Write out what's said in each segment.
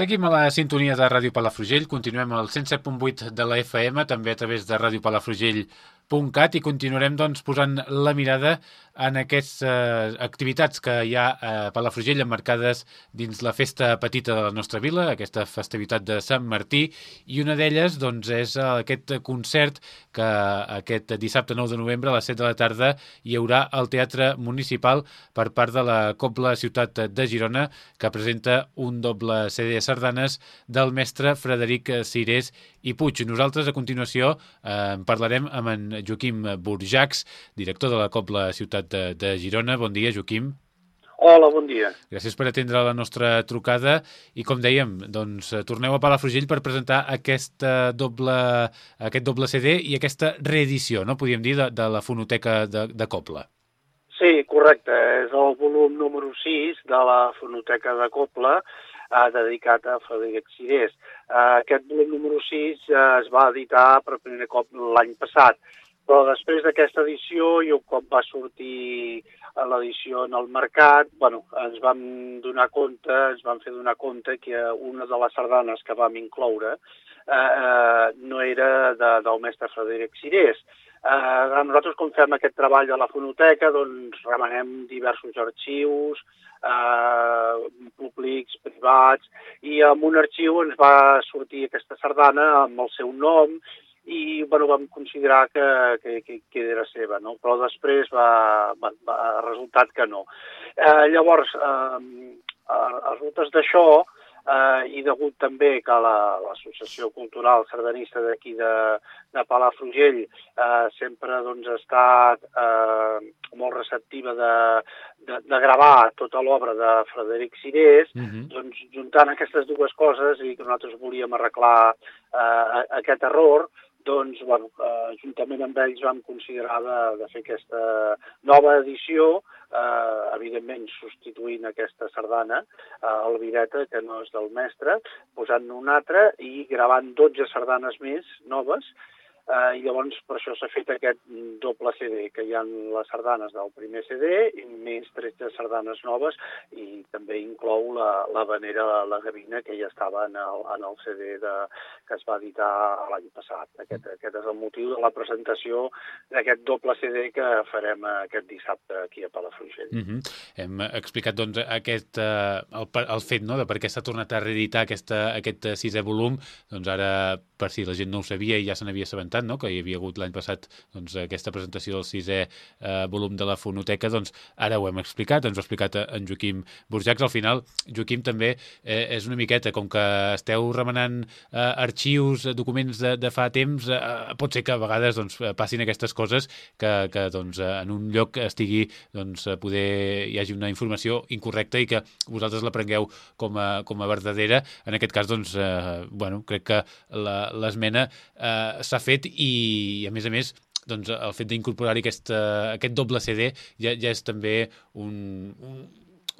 Seguim a la sintonia de Ràdio Palafrugell, continuem al 107.8 de la FM, també a través de radiopalafrugell.cat i continuarem doncs, posant la mirada en aquestes eh, activitats que hi ha a Palafrugell emmarcades dins la festa petita de la nostra vila, aquesta festivitat de Sant Martí, i una d'elles doncs, és aquest concert que aquest dissabte 9 de novembre a les 7 de la tarda hi haurà al Teatre Municipal per part de la Cobla Ciutat de Girona, que presenta un doble CD de sardanes del mestre Frederic Cirés i Puig. Nosaltres, a continuació, eh, parlarem amb en Joaquim Burjacs, director de la Cobla Ciutat de, de Girona. Bon dia, Joaquim. Hola, bon dia. Gràcies per atendre la nostra trucada i com dèiem, doncs torneu a Palafrugell per presentar aquesta doble, aquest doble CD i aquesta reedició, no podíem dir, de, de la fonoteca de, de Copla. Sí, correcte. És el volum número 6 de la fonoteca de Copla eh, dedicat a Frederic Cirés. Eh, aquest volum número 6 eh, es va editar per primer cop l'any passat però després d'aquesta edició i un cop va sortir l'edició en el mercat, bueno, ens vam donar compte, ens vam fer donar compte que una de les sardanes que vam incloure eh, eh, no era de, del mestre Frederic Cirés. Eh, nosaltres, com fem aquest treball de la fonoteca, doncs remenem diversos arxius, eh, públics, privats, i en un arxiu ens va sortir aquesta sardana amb el seu nom i bueno, vam considerar que, que, que, que era seva, no? però després va, va, va resultat que no. Eh, llavors, eh, a resultes d'això, eh, i degut també que l'Associació la, Cultural Sardanista d'aquí de, de Palafrugell eh, sempre doncs, ha estat eh, molt receptiva de, de, de gravar tota l'obra de Frederic Cirés, uh mhm. -huh. doncs juntant aquestes dues coses i que nosaltres volíem arreglar eh, aquest error, doncs, bueno, eh, juntament amb ells vam considerar de, de fer aquesta nova edició, eh, evidentment substituint aquesta sardana, eh, el Vireta, que no és del mestre, posant-ne una altra i gravant 12 sardanes més noves, eh, i llavors per això s'ha fet aquest doble CD, que hi ha les sardanes del primer CD i més 13 sardanes noves i també inclou la, la vanera, la, la gavina, que ja estava en el, en el CD de, que es va editar l'any passat. Aquest, aquest és el motiu de la presentació d'aquest doble CD que farem aquest dissabte aquí a Palafrugell. Mm -hmm. Hem explicat doncs, aquest, eh, el, el fet no, de per què s'ha tornat a reeditar aquesta, aquest sisè volum, doncs ara, per si la gent no ho sabia i ja se n'havia assabentat, comentat, no? que hi havia hagut l'any passat doncs, aquesta presentació del sisè eh, volum de la fonoteca, doncs ara ho hem explicat, ens ho ha explicat en Joaquim Burjacs. Al final, Joaquim també eh, és una miqueta, com que esteu remenant eh, arxius, documents de, de fa temps, eh, pot ser que a vegades doncs, passin aquestes coses que, que doncs, en un lloc estigui doncs, poder hi hagi una informació incorrecta i que vosaltres la prengueu com a, com a verdadera. En aquest cas, doncs, eh, bueno, crec que l'esmena eh, s'ha fet i, a més a més, doncs, el fet d'incorporar-hi aquest, aquest doble CD ja, ja és també un, un,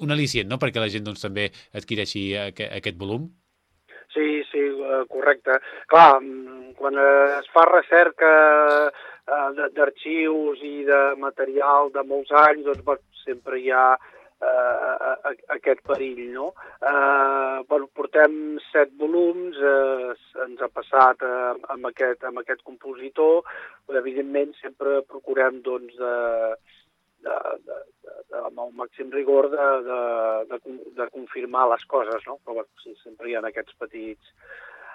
un al·licient, no?, perquè la gent doncs, també adquireixi aquest, aquest volum. Sí, sí, eh, correcte. Clar, mm, quan es fa recerca eh, d'arxius i de material de molts anys, doncs sempre hi ha eh, aquest perill, no? Eh, bueno, portem set volums, eh, ens ha passat eh, amb, aquest, amb aquest compositor, evidentment sempre procurem doncs, de, de, de, de, amb el màxim rigor de, de, de, de confirmar les coses, no? Però bueno, sí, sempre hi ha aquests petits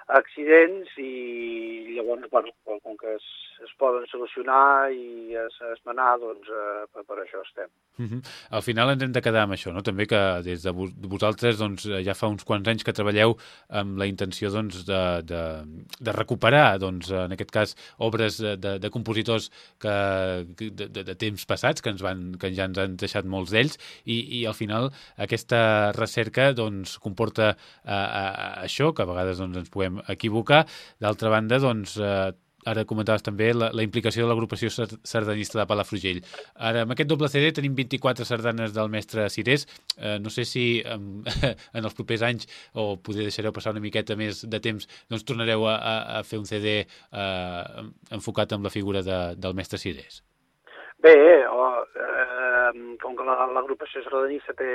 accidents i llavors, bueno, com que es, es poden solucionar i es, esmenar, doncs eh, per, per això estem. Uh -huh. Al final ens hem de quedar amb això, no? També que des de vosaltres doncs, ja fa uns quants anys que treballeu amb la intenció doncs, de, de, de recuperar, doncs, en aquest cas, obres de, de, de compositors que, de, de, de temps passats, que, ens van, que ja ens han deixat molts d'ells, i, i al final aquesta recerca doncs, comporta eh, eh, això, que a vegades doncs, ens puguem equivocar. D'altra banda, doncs, eh, ara comentaves també la, la implicació de l'agrupació sardanista de Palafrugell. Ara, amb aquest doble CD tenim 24 sardanes del mestre Cirés. Eh, no sé si eh, en els propers anys, o poder deixareu passar una miqueta més de temps, doncs tornareu a, a, fer un CD eh, enfocat amb la figura de, del mestre Cirés. Bé, eh, eh, com que l'agrupació sardanista té,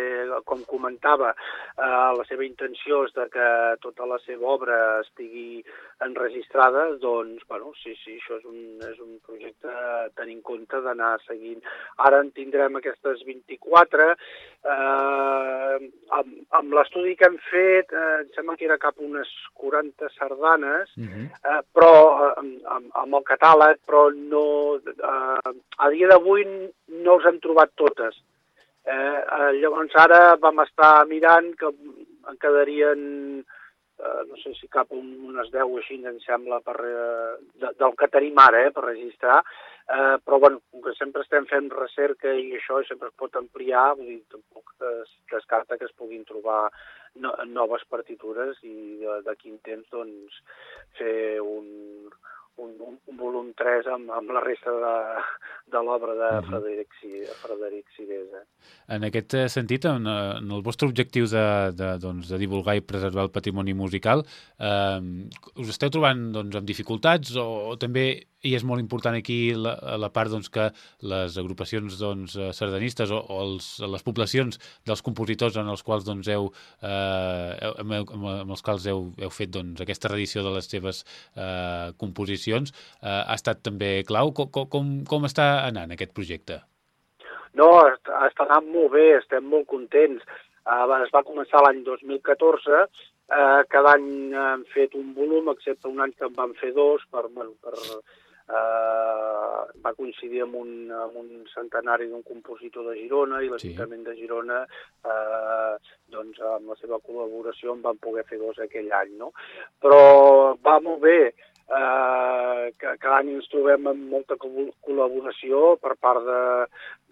com comentava, eh, la seva intenció és de que tota la seva obra estigui enregistrada, doncs, bueno, sí, sí, això és un, és un projecte a tenir en compte d'anar seguint. Ara en tindrem aquestes 24, eh, amb, amb l'estudi que hem fet, eh, em sembla que era cap unes 40 sardanes, uh -huh. eh, però eh, amb, amb el catàleg, però no, eh, a dia d'avui no els hem trobat totes. Eh, eh, llavors ara vam estar mirant que en quedarien eh, no sé si cap un, unes 10 o així, em sembla, per, eh, de, del que tenim ara, eh, per registrar, eh, però bueno, com que sempre estem fent recerca i això sempre es pot ampliar, vull dir, tampoc es descarta que es puguin trobar no, noves partitures i d'aquí en temps, doncs, fer un, un, un volum 3 amb, amb la resta de, de l'obra de uh -huh. Frederic, Frederic Ciresa. En aquest eh, sentit, en, en el vostre objectiu de, de, doncs, de divulgar i preservar el patrimoni musical, eh, us esteu trobant doncs, amb dificultats o, o també i és molt important aquí la, la part doncs, que les agrupacions doncs, eh, sardanistes o, o els, les poblacions dels compositors en els quals doncs, heu, eh, amb, amb, amb els quals heu, heu fet doncs, aquesta reedició de les seves eh, composicions eh, ha estat també clau. Com, com, com està anant aquest projecte? No, està, anant molt bé, estem molt contents. Uh, es va començar l'any 2014, uh, cada any hem fet un volum, excepte un any que en vam fer dos, per, bueno, per, uh, va coincidir amb un, amb un centenari d'un compositor de Girona i l'Ajuntament sí. de Girona eh, doncs amb la seva col·laboració en van poder fer dos aquell any, no? Però va molt bé, eh, que cada any ens trobem amb molta col·laboració per part de,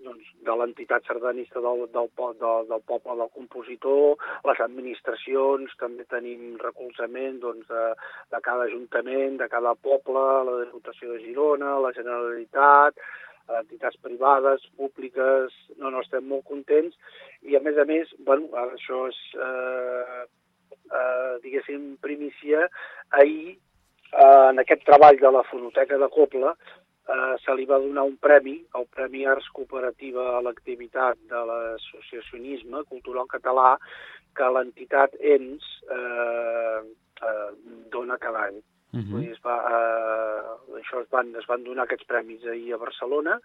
doncs, de l'entitat sardanista del, del, del, del poble del compositor, les administracions, també tenim recolzament doncs, de, de cada ajuntament, de cada poble, la Diputació de Girona, la Generalitat, entitats privades, públiques, no, no, estem molt contents. I a més a més, bueno, això és, eh, eh, diguéssim, primícia, ahir eh, en aquest treball de la fonoteca de Copla eh, se li va donar un premi, el Premi Arts Cooperativa a l'activitat de l'associacionisme cultural català que l'entitat ENS eh, eh, dona cada any. Uh -huh. Es va, eh, això es van, es van donar aquests premis ahir a Barcelona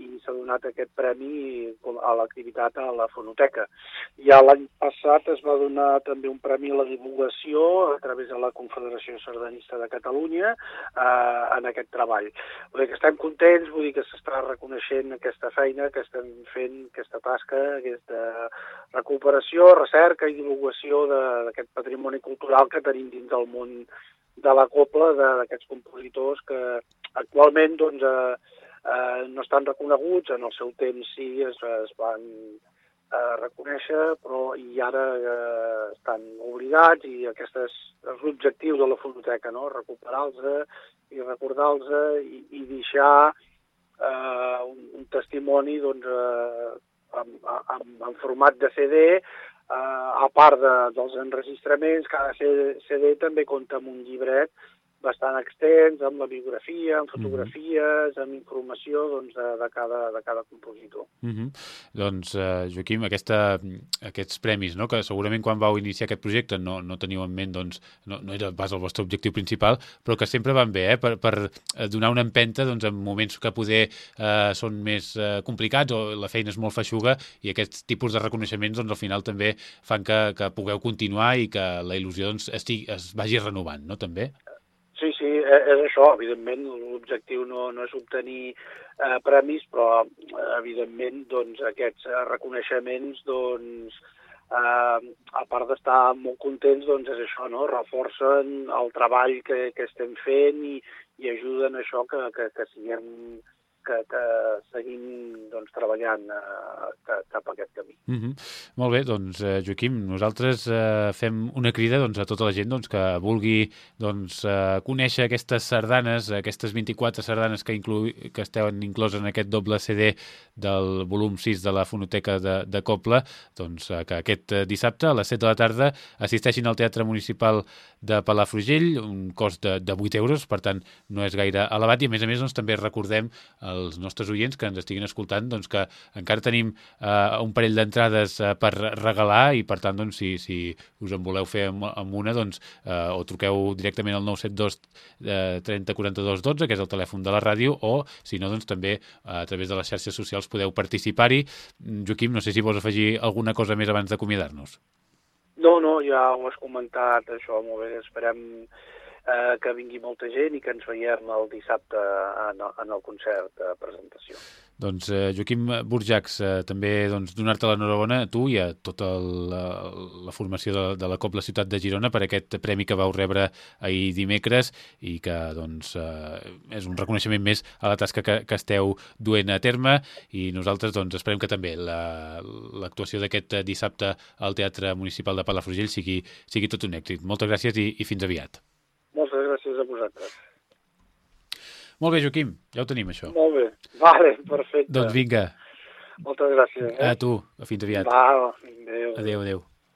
i s'ha donat aquest premi a l'activitat a la fonoteca. I l'any passat es va donar també un premi a la divulgació a través de la Confederació Sardanista de Catalunya eh, en aquest treball. Vull dir que estem contents, vull dir que s'està reconeixent aquesta feina que estem fent, aquesta tasca, aquesta recuperació, recerca i divulgació d'aquest patrimoni cultural que tenim dins del món de la copla d'aquests compositors que actualment doncs, eh, eh, no estan reconeguts, en el seu temps sí es, es van eh, reconèixer, però i ara eh, estan oblidats i aquest és, l'objectiu de la fonoteca, no? recuperar-los i recordar-los i, i deixar eh, un, un testimoni doncs, eh, en, en, en format de CD, eh, a part de, dels enregistraments, cada CD també compta amb un llibret bastant extens, amb la biografia, amb mhm. fotografies, mm -hmm. amb informació doncs, de, de, cada, de cada compositor. Mm -hmm. Doncs, eh, Joaquim, aquesta, aquests premis, no? que segurament quan vau iniciar aquest projecte no, no teniu en ment, doncs, no, no era pas el vostre objectiu principal, però que sempre van bé, eh? per, per eh, donar una empenta doncs, en moments que poder eh, són més eh, complicats o la feina és molt feixuga i aquests tipus de reconeixements doncs, al final també fan que, que pugueu continuar i que la il·lusió doncs, estigui, es vagi renovant, no? també? Sí, sí, e, és això. Evidentment, l'objectiu no, no és obtenir eh, premis, però eh, evidentment doncs, aquests eh, reconeixements doncs, eh, a part d'estar molt contents, doncs és això, no? reforcen el treball que, que estem fent i, i ajuden a això que, que, que siguem que, que seguim doncs, treballant eh, cap a aquest camí. Mm -hmm. Molt bé, doncs, eh, Joaquim, nosaltres eh, fem una crida doncs, a tota la gent doncs, que vulgui doncs, eh, conèixer aquestes sardanes, aquestes 24 sardanes que, inclu que esteven incloses en aquest doble CD del volum 6 de la Fonoteca de, de Copla, doncs, eh, que aquest eh, dissabte a les 7 de la tarda assisteixin al Teatre Municipal de Palafrugell, un cost de, de 8 euros, per tant no és gaire elevat, i a més a més doncs, també recordem eh, als nostres oients que ens estiguin escoltant doncs, que encara tenim eh, un parell d'entrades eh, per regalar i per tant doncs, si, si us en voleu fer amb, amb una doncs, eh, o truqueu directament al 972 eh, 30 42 12 que és el telèfon de la ràdio o si no doncs també eh, a través de les xarxes socials podeu participar-hi. Joaquim, no sé si vols afegir alguna cosa més abans d'acomiadar-nos. No, no, ja ho has comentat, això, molt bé, esperem eh, que vingui molta gent i que ens veiem el dissabte en, en el concert de presentació. Doncs eh, Joaquim Burjacs, eh, també doncs, donar-te l'enhorabona a tu i a tota la, la formació de, de la Copla Ciutat de Girona per aquest premi que vau rebre ahir dimecres i que doncs, eh, és un reconeixement més a la tasca que, que esteu duent a terme i nosaltres doncs, esperem que també l'actuació la, d'aquest dissabte al Teatre Municipal de Palafrugell sigui, sigui tot un èxit. Moltes gràcies i, i fins aviat. A vosaltres. Molt bé, Joaquim, ja ho tenim, això. Molt bé, vale, perfecte. Doncs vinga. Moltes gràcies. Eh? A tu, fins aviat. Va, adéu. Adéu, adéu.